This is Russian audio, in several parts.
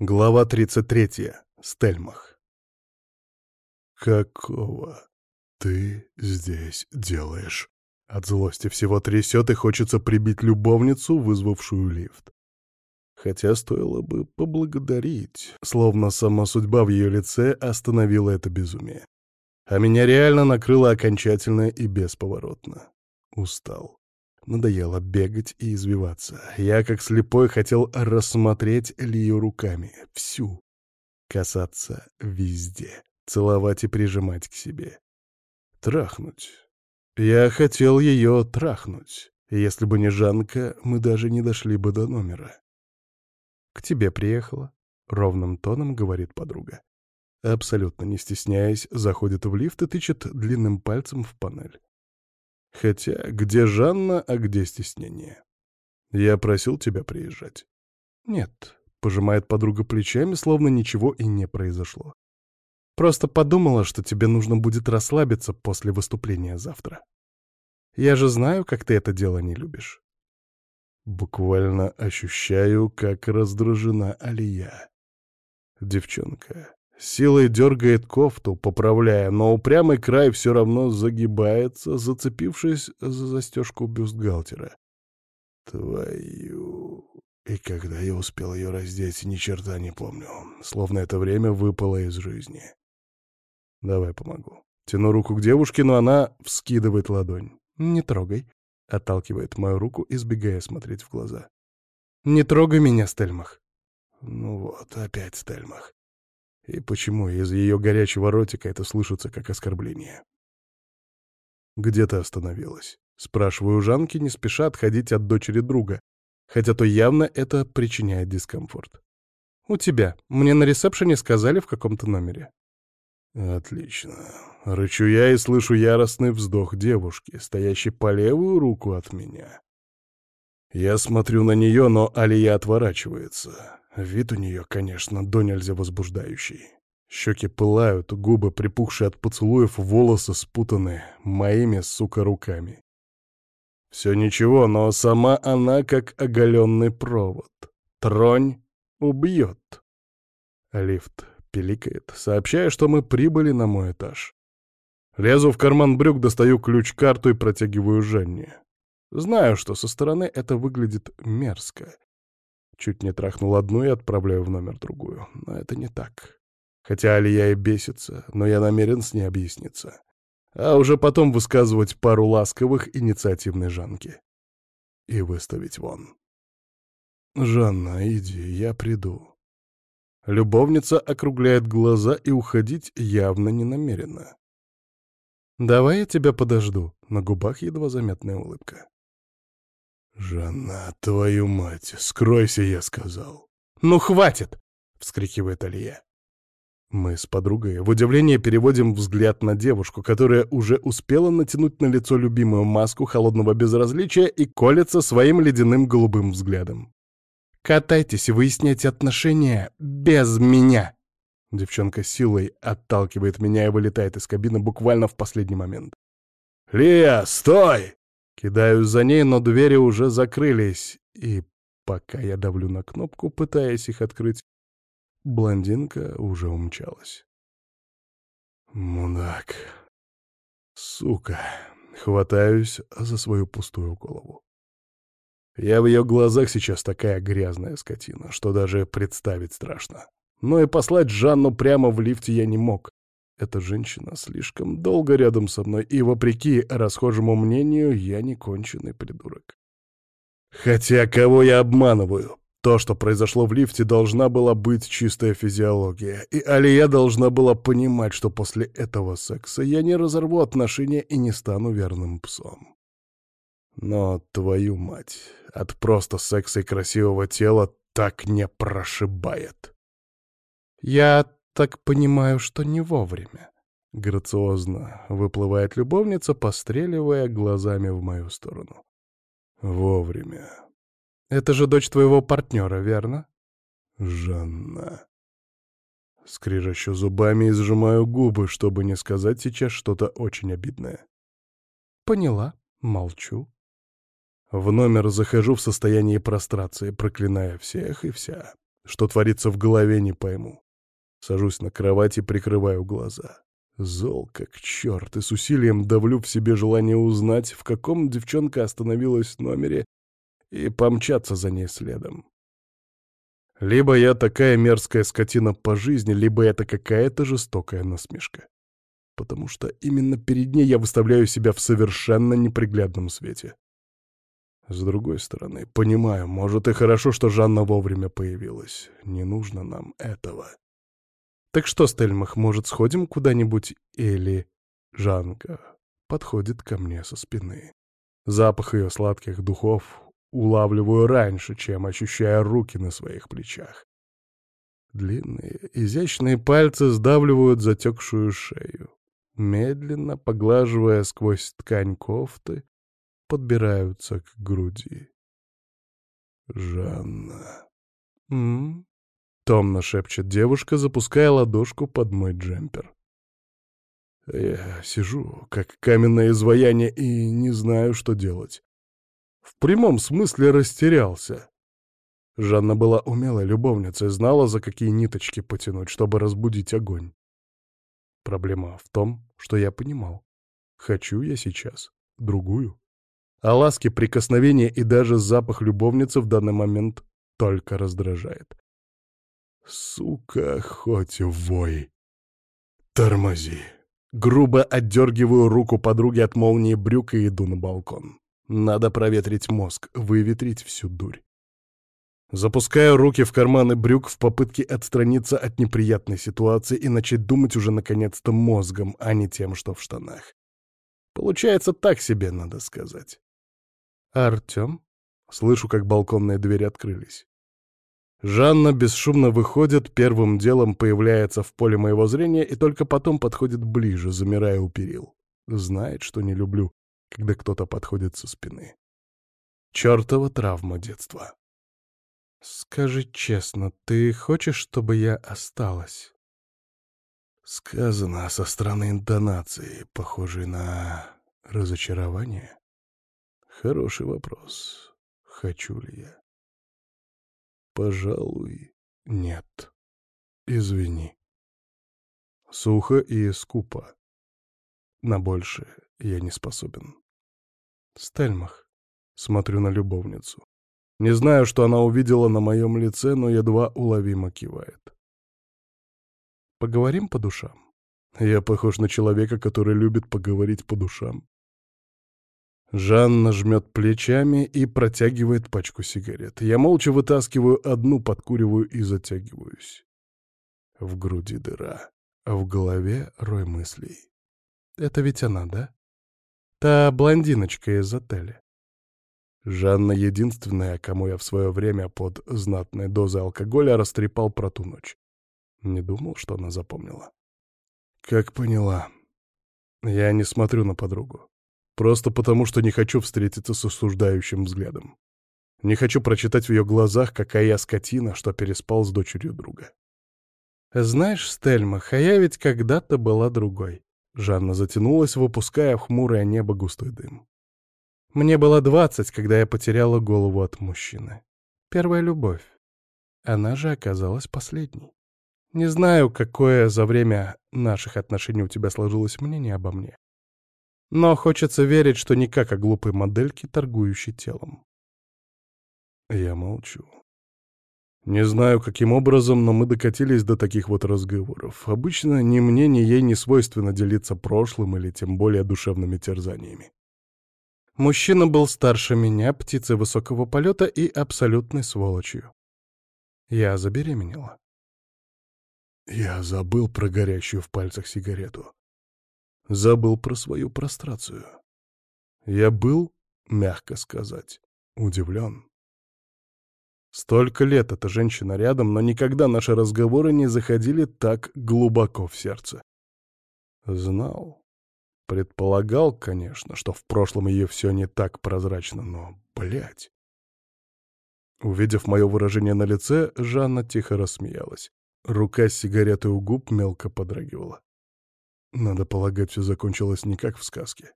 Глава 33. Стельмах. «Какого ты здесь делаешь?» От злости всего трясет и хочется прибить любовницу, вызвавшую лифт. Хотя стоило бы поблагодарить, словно сама судьба в ее лице остановила это безумие. А меня реально накрыло окончательно и бесповоротно. Устал. Надоело бегать и извиваться. Я, как слепой, хотел рассмотреть Лию руками. Всю. Касаться везде. Целовать и прижимать к себе. Трахнуть. Я хотел ее трахнуть. Если бы не Жанка, мы даже не дошли бы до номера. «К тебе приехала», — ровным тоном говорит подруга. Абсолютно не стесняясь, заходит в лифт и тычет длинным пальцем в панель. Хотя, где Жанна, а где стеснение? Я просил тебя приезжать. Нет, пожимает подруга плечами, словно ничего и не произошло. Просто подумала, что тебе нужно будет расслабиться после выступления завтра. Я же знаю, как ты это дело не любишь. Буквально ощущаю, как раздражена Алия. Девчонка, Силой дергает кофту, поправляя, но упрямый край все равно загибается, зацепившись за застежку бюстгальтера. Твою... И когда я успел ее раздеть, ни черта не помню. Словно это время выпало из жизни. Давай помогу. Тяну руку к девушке, но она вскидывает ладонь. «Не трогай», — отталкивает мою руку, избегая смотреть в глаза. «Не трогай меня, Стельмах». Ну вот, опять Стельмах. И почему из ее горячего ротика это слышится как оскорбление? «Где ты остановилась?» Спрашиваю Жанки, не спеша отходить от дочери друга, хотя то явно это причиняет дискомфорт. «У тебя. Мне на ресепшене сказали в каком-то номере». «Отлично». Рычу я и слышу яростный вздох девушки, стоящей по левую руку от меня. Я смотрю на нее, но Алия отворачивается. Вид у нее, конечно, до нельзя возбуждающий. Щеки пылают, губы припухшие от поцелуев, волосы спутаны моими, сука, руками. Все ничего, но сама она как оголенный провод. Тронь убьет. Лифт пиликает, сообщая, что мы прибыли на мой этаж. Лезу в карман брюк, достаю ключ-карту и протягиваю Женне. Знаю, что со стороны это выглядит мерзко. Чуть не трахнул одну и отправляю в номер другую. Но это не так. Хотя Алия и бесится, но я намерен с ней объясниться. А уже потом высказывать пару ласковых инициативной Жанки. И выставить вон. «Жанна, иди, я приду». Любовница округляет глаза и уходить явно не намерена. «Давай я тебя подожду», — на губах едва заметная улыбка. «Жанна, твою мать, скройся, я сказал». «Ну, хватит!» — вскрикивает Алия. Мы с подругой в удивлении переводим взгляд на девушку, которая уже успела натянуть на лицо любимую маску холодного безразличия и колется своим ледяным голубым взглядом. «Катайтесь и выясняйте отношения без меня!» Девчонка силой отталкивает меня и вылетает из кабины буквально в последний момент. «Лия, стой!» Кидаюсь за ней, но двери уже закрылись, и пока я давлю на кнопку, пытаясь их открыть, блондинка уже умчалась. Мудак. Сука. Хватаюсь за свою пустую голову. Я в ее глазах сейчас такая грязная скотина, что даже представить страшно. Но и послать Жанну прямо в лифте я не мог. Эта женщина слишком долго рядом со мной, и, вопреки расхожему мнению, я не конченый придурок. Хотя кого я обманываю? То, что произошло в лифте, должна была быть чистая физиология, и Алия должна была понимать, что после этого секса я не разорву отношения и не стану верным псом. Но, твою мать, от просто секса и красивого тела так не прошибает. «Я так понимаю, что не вовремя. Грациозно выплывает любовница, постреливая глазами в мою сторону. Вовремя. Это же дочь твоего партнера, верно? Жанна. Скрежещу зубами и сжимаю губы, чтобы не сказать сейчас что-то очень обидное. Поняла. Молчу. В номер захожу в состоянии прострации, проклиная всех и вся. Что творится в голове, не пойму. Сажусь на кровать и прикрываю глаза. Зол как черт, и с усилием давлю в себе желание узнать, в каком девчонка остановилась в номере, и помчаться за ней следом. Либо я такая мерзкая скотина по жизни, либо это какая-то жестокая насмешка. Потому что именно перед ней я выставляю себя в совершенно неприглядном свете. С другой стороны, понимаю, может и хорошо, что Жанна вовремя появилась. Не нужно нам этого. Так что, Стельмах, может, сходим куда-нибудь? Или... Жанка подходит ко мне со спины. Запах ее сладких духов улавливаю раньше, чем ощущая руки на своих плечах. Длинные, изящные пальцы сдавливают затекшую шею. Медленно, поглаживая сквозь ткань кофты, подбираются к груди. «Жанна...» «М Томно шепчет девушка, запуская ладошку под мой джемпер. Я сижу, как каменное изваяние, и не знаю, что делать. В прямом смысле растерялся. Жанна была умелой любовницей, знала, за какие ниточки потянуть, чтобы разбудить огонь. Проблема в том, что я понимал. Хочу я сейчас другую. А ласки, прикосновения и даже запах любовницы в данный момент только раздражает. Сука, хоть вой. Тормози. Грубо отдергиваю руку подруги от молнии брюка и иду на балкон. Надо проветрить мозг, выветрить всю дурь. Запускаю руки в карманы брюк в попытке отстраниться от неприятной ситуации и начать думать уже наконец-то мозгом, а не тем, что в штанах. Получается так себе, надо сказать. «Артем?» Слышу, как балконные двери открылись. Жанна бесшумно выходит, первым делом появляется в поле моего зрения и только потом подходит ближе, замирая у перил. Знает, что не люблю, когда кто-то подходит со спины. Чёртова травма детства. «Скажи честно, ты хочешь, чтобы я осталась?» Сказано со стороны интонации, похожей на разочарование. Хороший вопрос. Хочу ли я? Пожалуй, нет. Извини. Сухо и скупо. На большее я не способен. Стельмах. Смотрю на любовницу. Не знаю, что она увидела на моем лице, но едва уловимо кивает. Поговорим по душам. Я похож на человека, который любит поговорить по душам. Жанна жмет плечами и протягивает пачку сигарет. Я молча вытаскиваю одну, подкуриваю и затягиваюсь. В груди дыра, а в голове рой мыслей. Это ведь она, да? Та блондиночка из отеля. Жанна единственная, кому я в свое время под знатной дозой алкоголя растрепал про ту ночь. Не думал, что она запомнила. Как поняла. Я не смотрю на подругу. Просто потому, что не хочу встретиться с осуждающим взглядом. Не хочу прочитать в ее глазах, какая я скотина, что переспал с дочерью друга. «Знаешь, Стельмах, а я ведь когда-то была другой». Жанна затянулась, выпуская в хмурое небо густой дым. «Мне было двадцать, когда я потеряла голову от мужчины. Первая любовь. Она же оказалась последней. Не знаю, какое за время наших отношений у тебя сложилось мнение обо мне. Но хочется верить, что не как о глупой модельке, торгующей телом. Я молчу. Не знаю, каким образом, но мы докатились до таких вот разговоров. Обычно ни мне, ни ей не свойственно делиться прошлым или тем более душевными терзаниями. Мужчина был старше меня, птицей высокого полета и абсолютной сволочью. Я забеременела. Я забыл про горящую в пальцах сигарету. Забыл про свою прострацию. Я был, мягко сказать, удивлен. Столько лет эта женщина рядом, но никогда наши разговоры не заходили так глубоко в сердце. Знал. Предполагал, конечно, что в прошлом ее все не так прозрачно, но, блядь. Увидев мое выражение на лице, Жанна тихо рассмеялась. Рука с сигаретой у губ мелко подрагивала. Надо полагать, все закончилось не как в сказке.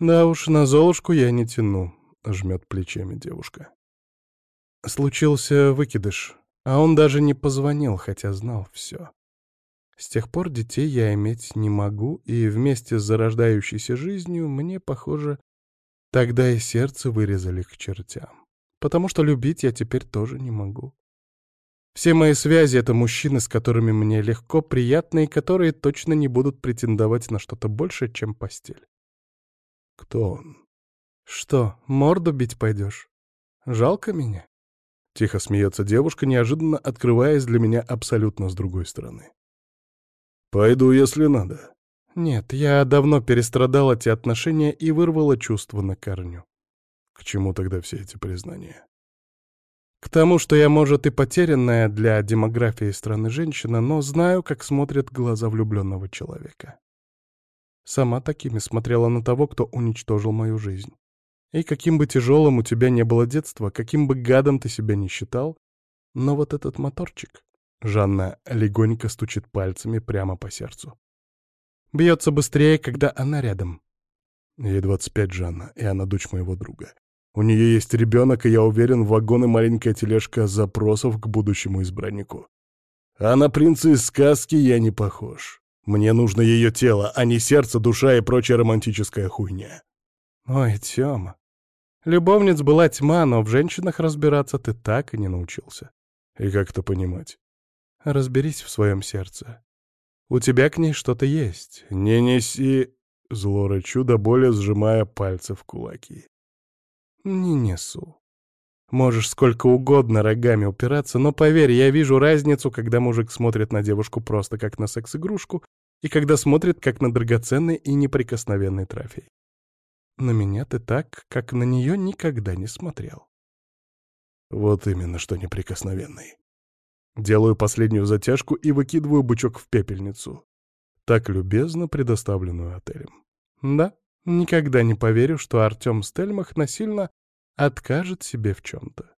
«Да уж, на Золушку я не тяну», — жмет плечами девушка. Случился выкидыш. А он даже не позвонил, хотя знал все. С тех пор детей я иметь не могу, и вместе с зарождающейся жизнью мне, похоже, тогда и сердце вырезали к чертям. Потому что любить я теперь тоже не могу. Все мои связи — это мужчины, с которыми мне легко, приятно и которые точно не будут претендовать на что-то большее, чем постель. Кто он? Что, морду бить пойдешь? Жалко меня? Тихо смеется девушка, неожиданно открываясь для меня абсолютно с другой стороны. «Пойду, если надо». «Нет, я давно перестрадал эти отношения и вырвала чувства на корню». «К чему тогда все эти признания?» «К тому, что я, может, и потерянная для демографии страны женщина, но знаю, как смотрят глаза влюбленного человека. Сама такими смотрела на того, кто уничтожил мою жизнь. И каким бы тяжелым у тебя не было детство, каким бы гадом ты себя не считал, но вот этот моторчик, Жанна легонько стучит пальцами прямо по сердцу. Бьется быстрее, когда она рядом. Ей 25, Жанна, и она дочь моего друга. У нее есть ребенок, и я уверен, вагон и маленькая тележка запросов к будущему избраннику. А на принца из сказки я не похож. Мне нужно ее тело, а не сердце, душа и прочая романтическая хуйня. Ой, Тёма. Любовниц была тьма, но в женщинах разбираться ты так и не научился. И как это понимать? Разберись в своем сердце. У тебя к ней что-то есть. Не неси... Зло рычу, до боли сжимая пальцы в кулаки. Не несу. Можешь сколько угодно рогами упираться, но поверь, я вижу разницу, когда мужик смотрит на девушку просто как на секс-игрушку и когда смотрит как на драгоценный и неприкосновенный трофей. На меня ты так, как на нее никогда не смотрел. Вот именно, что неприкосновенный. Делаю последнюю затяжку и выкидываю бычок в пепельницу, так любезно предоставленную отелем. Да, никогда не поверю, что Артем Стельмах насильно откажет себе в чем-то.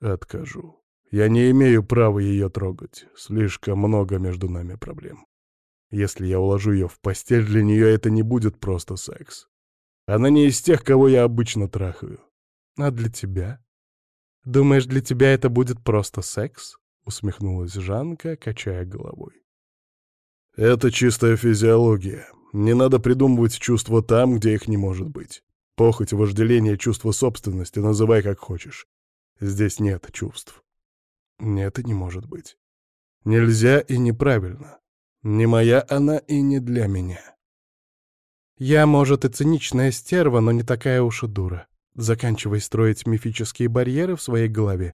Откажу. Я не имею права ее трогать. Слишком много между нами проблем. Если я уложу ее в постель, для нее это не будет просто секс. Она не из тех, кого я обычно трахаю. А для тебя? Думаешь, для тебя это будет просто секс? — усмехнулась Жанка, качая головой. «Это чистая физиология. Не надо придумывать чувства там, где их не может быть. Похоть, вожделение, чувство собственности, называй как хочешь. Здесь нет чувств. Нет и не может быть. Нельзя и неправильно. Не моя она и не для меня. Я, может, и циничная стерва, но не такая уж и дура. Заканчивай строить мифические барьеры в своей голове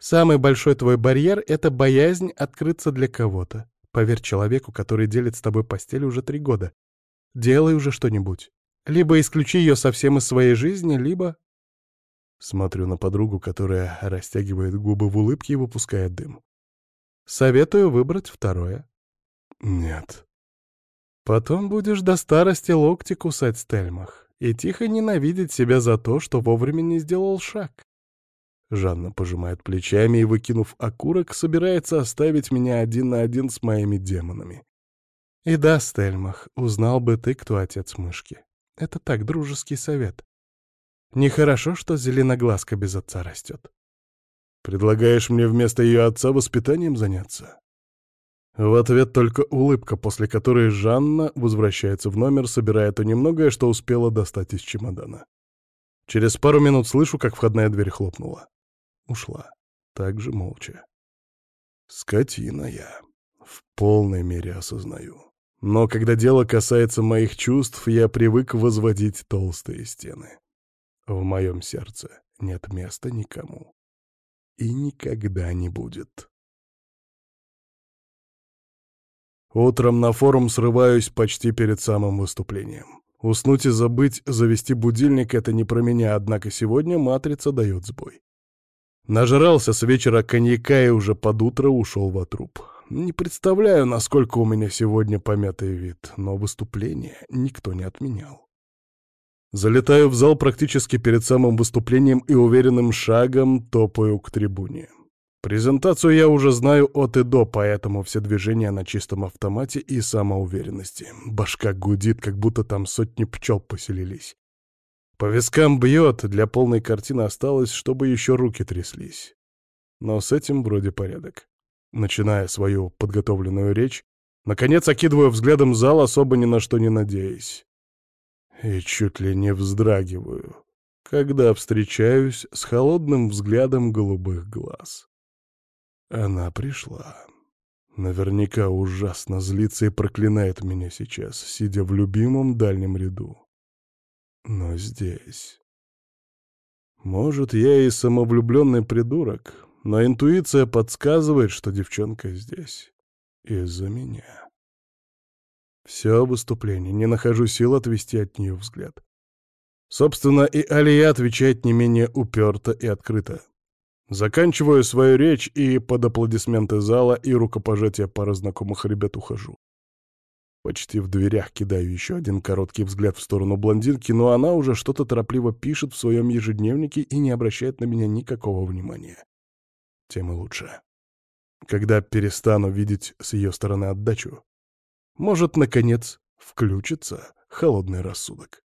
Самый большой твой барьер — это боязнь открыться для кого-то. Поверь человеку, который делит с тобой постель уже три года. Делай уже что-нибудь. Либо исключи ее совсем из своей жизни, либо... Смотрю на подругу, которая растягивает губы в улыбке и выпускает дым. Советую выбрать второе. Нет. Потом будешь до старости локти кусать стельмах и тихо ненавидеть себя за то, что вовремя не сделал шаг. Жанна пожимает плечами и, выкинув окурок, собирается оставить меня один на один с моими демонами. И да, Стельмах, узнал бы ты, кто отец мышки. Это так, дружеский совет. Нехорошо, что зеленоглазка без отца растет. Предлагаешь мне вместо ее отца воспитанием заняться? В ответ только улыбка, после которой Жанна возвращается в номер, собирая то немногое, что успела достать из чемодана. Через пару минут слышу, как входная дверь хлопнула ушла, так же молча. Скотина я, в полной мере осознаю. Но когда дело касается моих чувств, я привык возводить толстые стены. В моем сердце нет места никому. И никогда не будет. Утром на форум срываюсь почти перед самым выступлением. Уснуть и забыть, завести будильник — это не про меня, однако сегодня матрица дает сбой. Нажрался с вечера коньяка и уже под утро ушел в труп. Не представляю, насколько у меня сегодня помятый вид, но выступление никто не отменял. Залетаю в зал практически перед самым выступлением и уверенным шагом топаю к трибуне. Презентацию я уже знаю от и до, поэтому все движения на чистом автомате и самоуверенности. Башка гудит, как будто там сотни пчел поселились. По вискам бьет, для полной картины осталось, чтобы еще руки тряслись. Но с этим вроде порядок. Начиная свою подготовленную речь, наконец окидываю взглядом зал, особо ни на что не надеясь. И чуть ли не вздрагиваю, когда встречаюсь с холодным взглядом голубых глаз. Она пришла. Наверняка ужасно злится и проклинает меня сейчас, сидя в любимом дальнем ряду. Но здесь... Может, я и самовлюбленный придурок, но интуиция подсказывает, что девчонка здесь. Из-за меня. Все выступление, не нахожу сил отвести от нее взгляд. Собственно, и Алия отвечает не менее уперто и открыто. Заканчиваю свою речь и под аплодисменты зала и рукопожатия пары знакомых ребят ухожу. Почти в дверях кидаю еще один короткий взгляд в сторону блондинки, но она уже что-то торопливо пишет в своем ежедневнике и не обращает на меня никакого внимания. Тем и лучше. Когда перестану видеть с ее стороны отдачу, может, наконец, включится холодный рассудок.